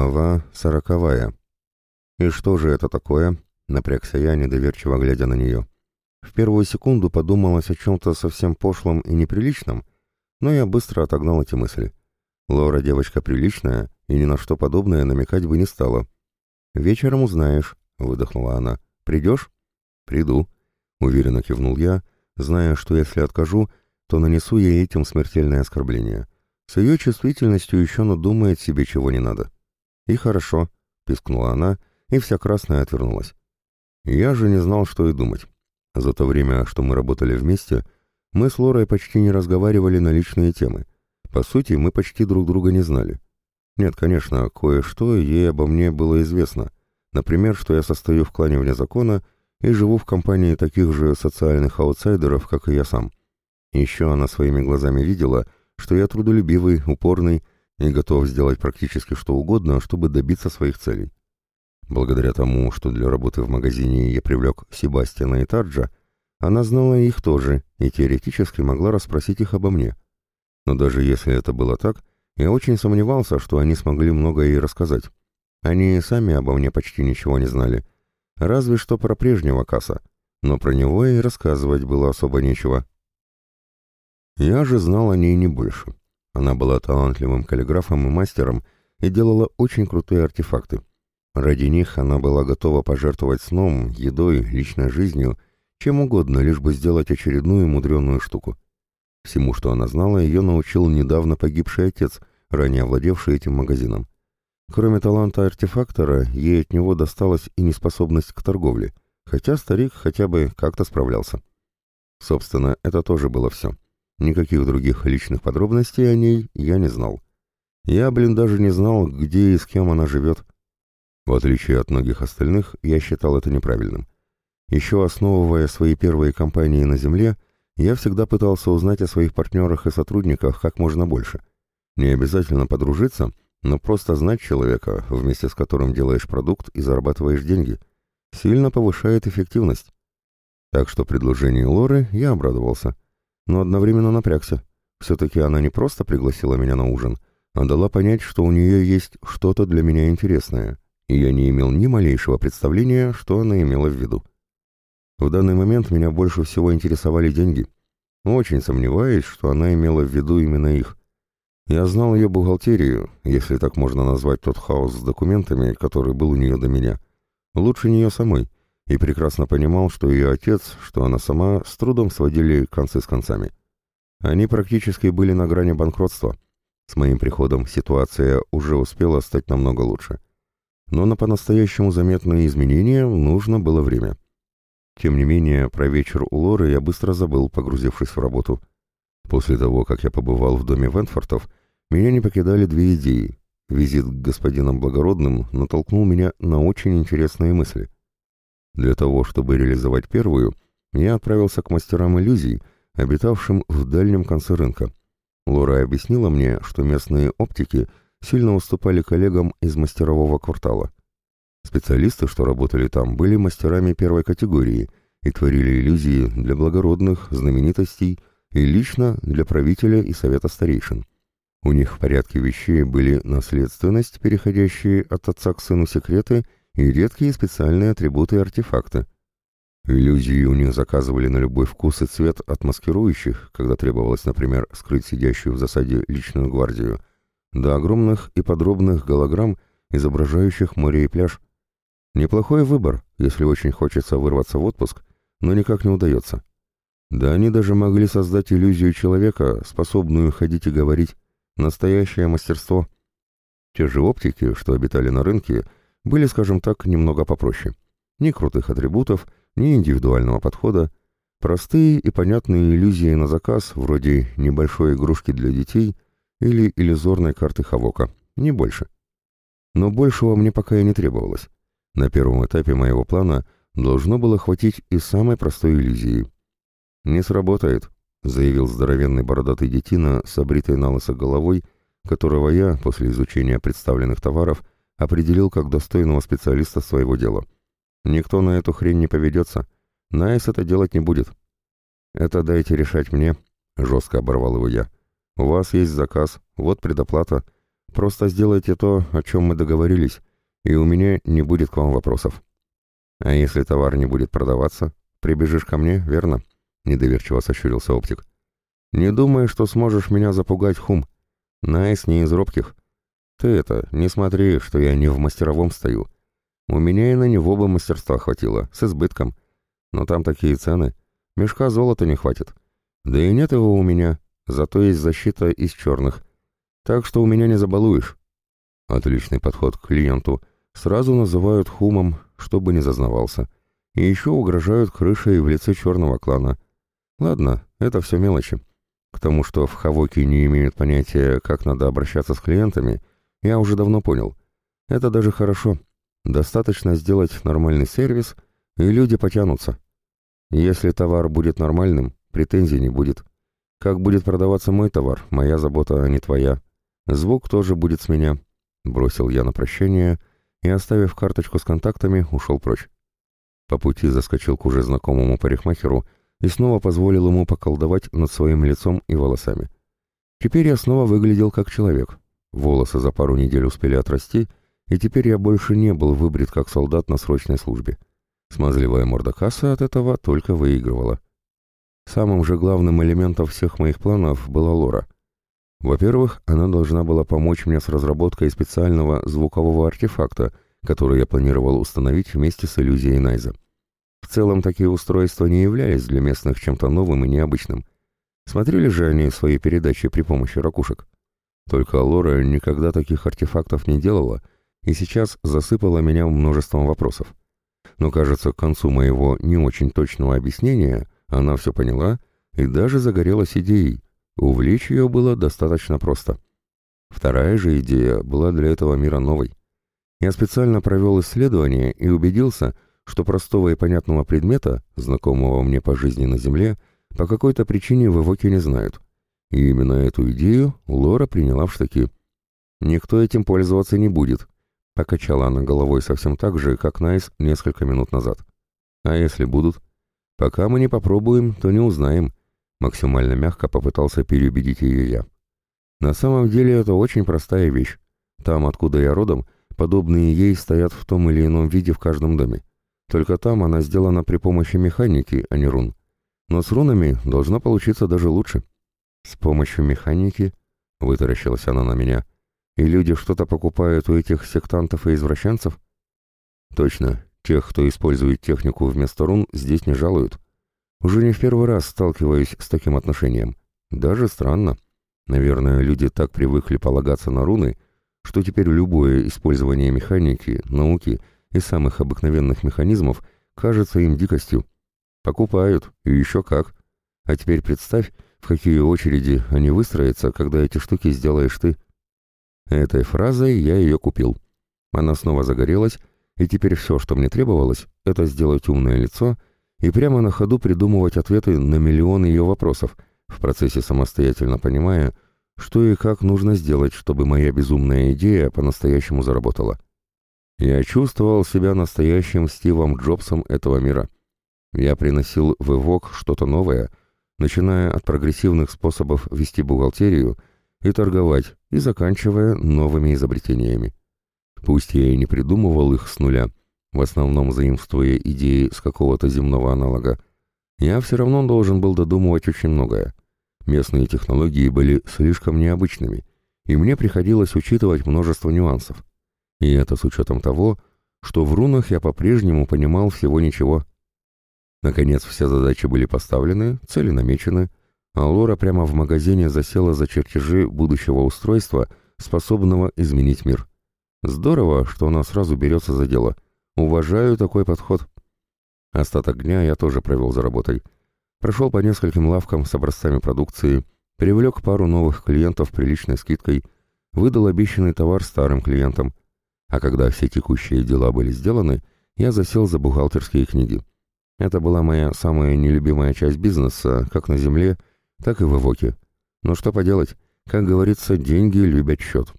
Глава сороковая. «И что же это такое?» — напрягся я, недоверчиво глядя на нее. В первую секунду подумалось о чем-то совсем пошлом и неприличном, но я быстро отогнал эти мысли. Лора девочка приличная, и ни на что подобное намекать бы не стала. «Вечером узнаешь», — выдохнула она. «Придешь?» «Приду», — уверенно кивнул я, зная, что если откажу, то нанесу ей этим смертельное оскорбление. С ее чувствительностью еще надумает себе чего не надо. «И хорошо», — пискнула она, и вся красная отвернулась. Я же не знал, что и думать. За то время, что мы работали вместе, мы с Лорой почти не разговаривали на личные темы. По сути, мы почти друг друга не знали. Нет, конечно, кое-что ей обо мне было известно. Например, что я состою в клане вне закона и живу в компании таких же социальных аутсайдеров, как и я сам. Еще она своими глазами видела, что я трудолюбивый, упорный и готов сделать практически что угодно, чтобы добиться своих целей. Благодаря тому, что для работы в магазине я привлек Себастьяна и Тарджа, она знала их тоже и теоретически могла расспросить их обо мне. Но даже если это было так, я очень сомневался, что они смогли много ей рассказать. Они сами обо мне почти ничего не знали, разве что про прежнего Касса, но про него и рассказывать было особо нечего. Я же знал о ней не больше. Она была талантливым каллиграфом и мастером и делала очень крутые артефакты. Ради них она была готова пожертвовать сном, едой, личной жизнью, чем угодно, лишь бы сделать очередную мудреную штуку. Всему, что она знала, ее научил недавно погибший отец, ранее владевший этим магазином. Кроме таланта артефактора, ей от него досталась и неспособность к торговле, хотя старик хотя бы как-то справлялся. Собственно, это тоже было все. Никаких других личных подробностей о ней я не знал. Я, блин, даже не знал, где и с кем она живет. В отличие от многих остальных, я считал это неправильным. Еще основывая свои первые компании на Земле, я всегда пытался узнать о своих партнерах и сотрудниках как можно больше. Не обязательно подружиться, но просто знать человека, вместе с которым делаешь продукт и зарабатываешь деньги, сильно повышает эффективность. Так что предложению Лоры я обрадовался но одновременно напрягся. Все-таки она не просто пригласила меня на ужин, а дала понять, что у нее есть что-то для меня интересное, и я не имел ни малейшего представления, что она имела в виду. В данный момент меня больше всего интересовали деньги. Очень сомневаюсь, что она имела в виду именно их. Я знал ее бухгалтерию, если так можно назвать тот хаос с документами, который был у нее до меня. Лучше нее самой — и прекрасно понимал, что ее отец, что она сама с трудом сводили концы с концами. Они практически были на грани банкротства. С моим приходом ситуация уже успела стать намного лучше. Но на по-настоящему заметные изменения нужно было время. Тем не менее, про вечер у Лоры я быстро забыл, погрузившись в работу. После того, как я побывал в доме Вентфортов, меня не покидали две идеи. Визит к господинам благородным натолкнул меня на очень интересные мысли — для того, чтобы реализовать первую, я отправился к мастерам иллюзий, обитавшим в дальнем конце рынка. Лора объяснила мне, что местные оптики сильно уступали коллегам из мастерового квартала. Специалисты, что работали там, были мастерами первой категории и творили иллюзии для благородных, знаменитостей и лично для правителя и совета старейшин. У них в порядке вещей были наследственность, переходящие от отца к сыну секреты – и редкие специальные атрибуты и артефакты. У них заказывали на любой вкус и цвет от маскирующих, когда требовалось, например, скрыть сидящую в засаде личную гвардию, до огромных и подробных голограмм, изображающих море и пляж. Неплохой выбор, если очень хочется вырваться в отпуск, но никак не удается. Да они даже могли создать иллюзию человека, способную ходить и говорить. Настоящее мастерство. Те же оптики, что обитали на рынке, — были, скажем так, немного попроще. Ни крутых атрибутов, ни индивидуального подхода. Простые и понятные иллюзии на заказ, вроде небольшой игрушки для детей или иллюзорной карты Хавока, не больше. Но большего мне пока и не требовалось. На первом этапе моего плана должно было хватить и самой простой иллюзии. «Не сработает», — заявил здоровенный бородатый детина с обритой наголо головой, которого я, после изучения представленных товаров, определил как достойного специалиста своего дела. Никто на эту хрень не поведется. Найс это делать не будет. «Это дайте решать мне», — жестко оборвал его я. «У вас есть заказ, вот предоплата. Просто сделайте то, о чем мы договорились, и у меня не будет к вам вопросов. А если товар не будет продаваться, прибежишь ко мне, верно? Недоверчиво сощурился оптик. Не думай, что сможешь меня запугать, Хум. Найс не из робких. Ты это, не смотри, что я не в мастеровом стою. У меня и на него бы мастерства хватило, с избытком. Но там такие цены. Мешка золота не хватит. Да и нет его у меня, зато есть защита из черных. Так что у меня не забалуешь. Отличный подход к клиенту. Сразу называют хумом, чтобы не зазнавался. И еще угрожают крышей в лице черного клана. Ладно, это все мелочи. К тому, что в Хавоке не имеют понятия, как надо обращаться с клиентами, я уже давно понял. Это даже хорошо. Достаточно сделать нормальный сервис, и люди потянутся. Если товар будет нормальным, претензий не будет. Как будет продаваться мой товар, моя забота, а не твоя. Звук тоже будет с меня. Бросил я на прощание и, оставив карточку с контактами, ушел прочь. По пути заскочил к уже знакомому парикмахеру и снова позволил ему поколдовать над своим лицом и волосами. Теперь я снова выглядел как человек. Волосы за пару недель успели отрасти, и теперь я больше не был выбрит как солдат на срочной службе. Смазливая морда касса от этого только выигрывала. Самым же главным элементом всех моих планов была Лора. Во-первых, она должна была помочь мне с разработкой специального звукового артефакта, который я планировал установить вместе с иллюзией Найза. В целом, такие устройства не являлись для местных чем-то новым и необычным. Смотрели же они свои передачи при помощи ракушек. Только Лора никогда таких артефактов не делала и сейчас засыпала меня множеством вопросов. Но, кажется, к концу моего не очень точного объяснения она все поняла и даже загорелась идеей. Увлечь ее было достаточно просто. Вторая же идея была для этого мира новой. Я специально провел исследование и убедился, что простого и понятного предмета, знакомого мне по жизни на Земле, по какой-то причине в Эвоке не знают. И именно эту идею Лора приняла в штыки. «Никто этим пользоваться не будет», — покачала она головой совсем так же, как Найс несколько минут назад. «А если будут? Пока мы не попробуем, то не узнаем», — максимально мягко попытался переубедить ее я. «На самом деле это очень простая вещь. Там, откуда я родом, подобные ей стоят в том или ином виде в каждом доме. Только там она сделана при помощи механики, а не рун. Но с рунами должно получиться даже лучше». «С помощью механики?» — вытаращилась она на меня. «И люди что-то покупают у этих сектантов и извращенцев?» «Точно. Тех, кто использует технику вместо рун, здесь не жалуют. Уже не в первый раз сталкиваюсь с таким отношением. Даже странно. Наверное, люди так привыкли полагаться на руны, что теперь любое использование механики, науки и самых обыкновенных механизмов кажется им дикостью. Покупают, и еще как. А теперь представь, в какие очереди они выстроятся, когда эти штуки сделаешь ты. Этой фразой я ее купил. Она снова загорелась, и теперь все, что мне требовалось, это сделать умное лицо и прямо на ходу придумывать ответы на миллион ее вопросов, в процессе самостоятельно понимая, что и как нужно сделать, чтобы моя безумная идея по-настоящему заработала. Я чувствовал себя настоящим Стивом Джобсом этого мира. Я приносил в Эвок что-то новое — начиная от прогрессивных способов вести бухгалтерию и торговать, и заканчивая новыми изобретениями. Пусть я и не придумывал их с нуля, в основном заимствуя идеи с какого-то земного аналога, я все равно должен был додумывать очень многое. Местные технологии были слишком необычными, и мне приходилось учитывать множество нюансов. И это с учетом того, что в рунах я по-прежнему понимал всего ничего, Наконец все задачи были поставлены, цели намечены, а Лора прямо в магазине засела за чертежи будущего устройства, способного изменить мир. Здорово, что она сразу берется за дело. Уважаю такой подход. Остаток дня я тоже провел за работой. Прошел по нескольким лавкам с образцами продукции, привлек пару новых клиентов приличной скидкой, выдал обещанный товар старым клиентам. А когда все текущие дела были сделаны, я засел за бухгалтерские книги. Это была моя самая нелюбимая часть бизнеса, как на земле, так и в Эвоке. Но что поделать, как говорится, деньги любят счет.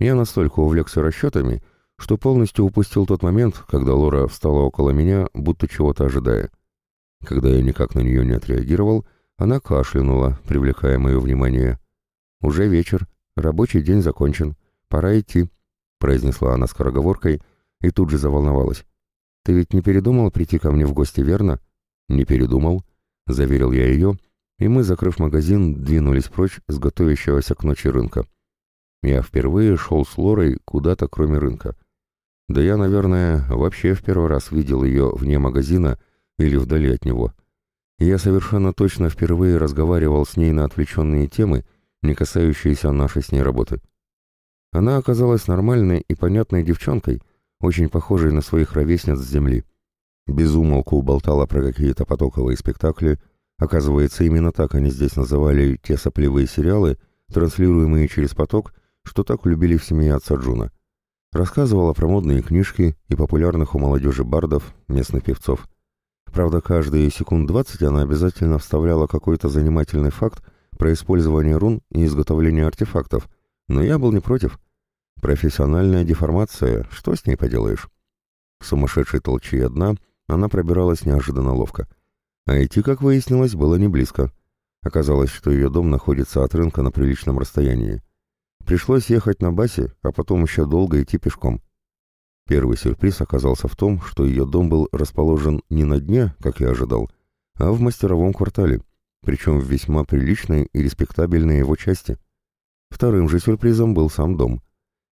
Я настолько увлекся расчетами, что полностью упустил тот момент, когда Лора встала около меня, будто чего-то ожидая. Когда я никак на нее не отреагировал, она кашлянула, привлекая мое внимание. «Уже вечер, рабочий день закончен. «Пора идти», — произнесла она скороговоркой и тут же заволновалась. «Ты ведь не передумал прийти ко мне в гости, верно?» «Не передумал», — заверил я ее, и мы, закрыв магазин, двинулись прочь с готовящегося к ночи рынка. Я впервые шел с Лорой куда-то, кроме рынка. Да я, наверное, вообще в первый раз видел ее вне магазина или вдали от него. я совершенно точно впервые разговаривал с ней на отвлеченные темы, не касающиеся нашей с ней работы. Она оказалась нормальной и понятной девчонкой, очень похожей на своих ровесниц с земли. Безумолку болтала про какие-то потоковые спектакли, оказывается, именно так они здесь называли те сопливые сериалы, транслируемые через поток, что так любили в семье отца Джуна. Рассказывала про модные книжки и популярных у молодежи бардов, местных певцов. Правда, каждые секунд двадцать она обязательно вставляла какой-то занимательный факт про использование рун и изготовление артефактов, но я был не против. Профессиональная деформация, что с ней поделаешь? К сумасшедшей толчи одна она пробиралась неожиданно ловко. А идти, как выяснилось, было не близко. Оказалось, что ее дом находится от рынка на приличном расстоянии. Пришлось ехать на басе, а потом еще долго идти пешком. Первый сюрприз оказался в том, что ее дом был расположен не на дне, как я ожидал, а в мастеровом квартале, причем в весьма приличной и респектабельной его части. Вторым же сюрпризом был сам дом.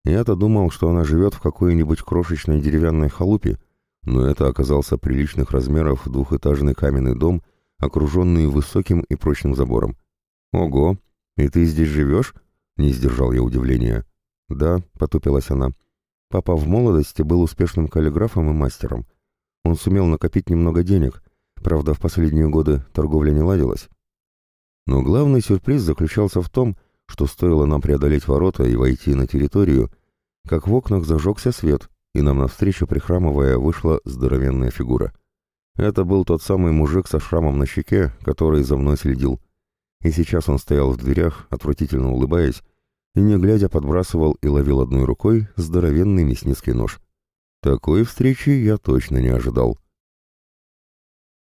Я-то думал, что она живет в какой-нибудь крошечной деревянной халупе, но это оказался приличных размеров двухэтажный каменный дом, окруженный высоким и прочным забором. «Ого! И ты здесь живешь?» — не сдержал я удивления. «Да», — потупилась она. «Папа в молодости был успешным каллиграфом и мастером. Он сумел накопить немного денег, правда, в последние годы торговля не ладилась. Но главный сюрприз заключался в том, что стоило нам преодолеть ворота и войти на территорию, как в окнах зажегся свет, и нам навстречу, прихрамывая, вышла здоровенная фигура. Это был тот самый мужик со шрамом на щеке, который за мной следил. И сейчас он стоял в дверях, отвратительно улыбаясь, и не глядя подбрасывал и ловил одной рукой здоровенный мясницкий нож. Такой встречи я точно не ожидал.